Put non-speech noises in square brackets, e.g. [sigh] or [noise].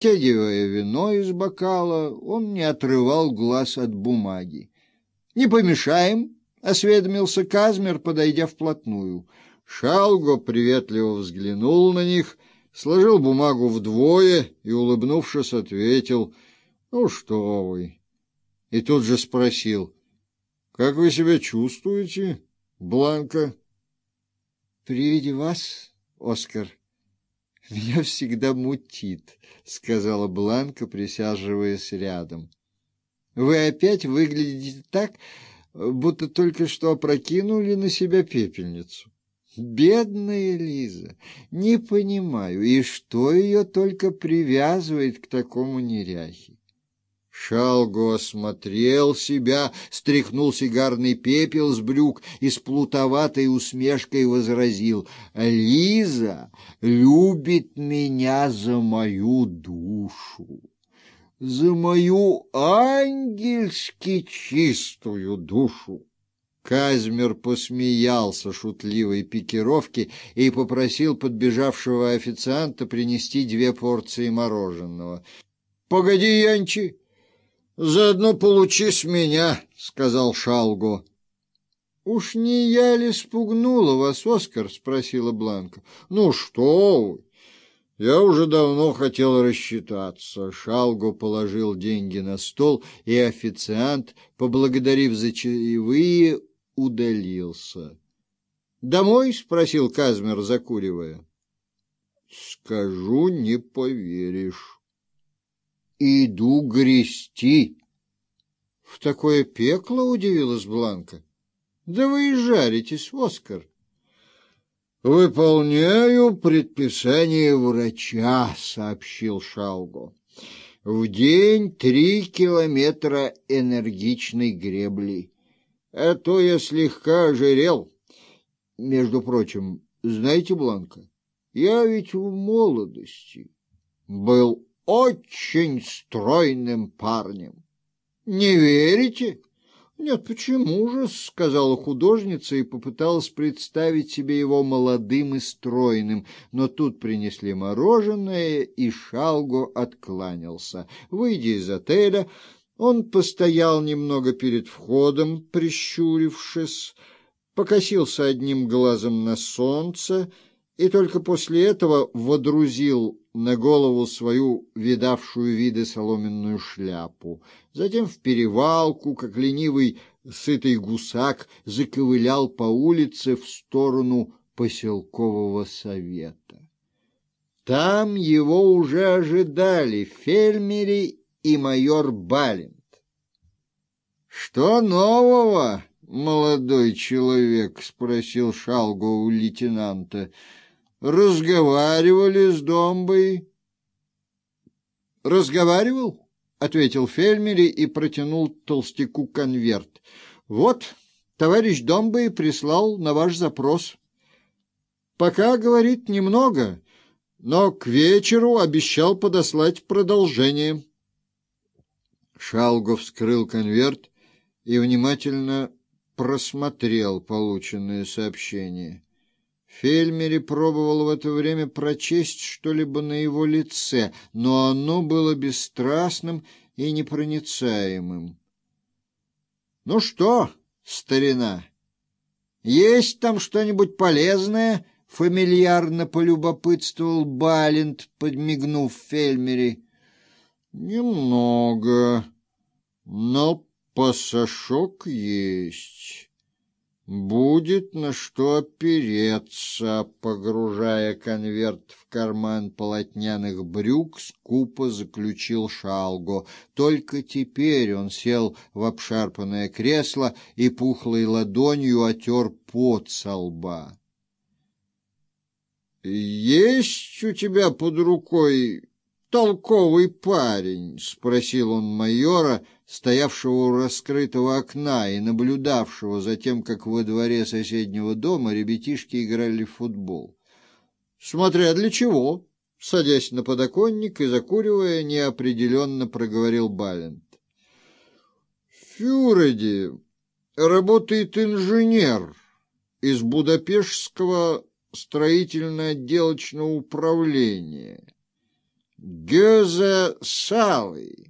Тягивая вино из бокала, он не отрывал глаз от бумаги. — Не помешаем? — осведомился Казмер, подойдя вплотную. Шалго приветливо взглянул на них, сложил бумагу вдвое и, улыбнувшись, ответил, «Ну что вы!» И тут же спросил, «Как вы себя чувствуете, Бланка?» «При виде вас, Оскар, [laughs] меня всегда мутит», — сказала Бланка, присаживаясь рядом. «Вы опять выглядите так, будто только что опрокинули на себя пепельницу. Бедная Лиза, не понимаю, и что ее только привязывает к такому неряхе. Шалго осмотрел себя, стряхнул сигарный пепел с брюк и с плутоватой усмешкой возразил «Лиза любит меня за мою душу» за мою ангельски чистую душу. Казмер посмеялся шутливой пикировки и попросил подбежавшего официанта принести две порции мороженого. — Погоди, Янчи, заодно получи с меня, — сказал Шалго. — Уж не я ли спугнула вас, Оскар? — спросила Бланка. — Ну что вы! Я уже давно хотел рассчитаться. Шалго положил деньги на стол, и официант, поблагодарив за чаевые, удалился. «Домой?» — спросил Казмер, закуривая. «Скажу, не поверишь. Иду грести». «В такое пекло?» — удивилась Бланка. «Да вы и жаритесь, Оскар». «Выполняю предписание врача», — сообщил Шалго. «В день три километра энергичной гребли. А то я слегка ожирел. Между прочим, знаете, Бланка, я ведь в молодости был очень стройным парнем. Не верите?» «Нет, почему же?» — сказала художница и попыталась представить себе его молодым и стройным, но тут принесли мороженое, и Шалго откланялся. Выйдя из отеля, он постоял немного перед входом, прищурившись, покосился одним глазом на солнце и только после этого водрузил на голову свою видавшую виды соломенную шляпу. Затем в перевалку, как ленивый сытый гусак, заковылял по улице в сторону поселкового совета. Там его уже ожидали Фельмери и майор Балент. — Что нового, молодой человек? — спросил Шалго у лейтенанта разговаривали с Домбой. — Разговаривал? — ответил Фельмери и протянул толстяку конверт. — Вот, товарищ Домбой прислал на ваш запрос. — Пока, говорит, немного, но к вечеру обещал подослать продолжение. Шалгов вскрыл конверт и внимательно просмотрел полученное сообщение. Фельмери пробовал в это время прочесть что-либо на его лице, но оно было бесстрастным и непроницаемым. — Ну что, старина, есть там что-нибудь полезное? — фамильярно полюбопытствовал Балент, подмигнув Фельмери. — Немного, но пасашок есть. Будет на что опереться, погружая конверт в карман полотняных брюк, скупо заключил Шалго. Только теперь он сел в обшарпанное кресло и пухлой ладонью отер пот со лба. — Есть у тебя под рукой толковый парень? — спросил он майора, — стоявшего у раскрытого окна и наблюдавшего за тем, как во дворе соседнего дома ребятишки играли в футбол. «Смотря для чего?» Садясь на подоконник и закуривая, неопределенно проговорил Балент. «Фюреди работает инженер из Будапештского строительно-отделочного управления». Гёзе Салый.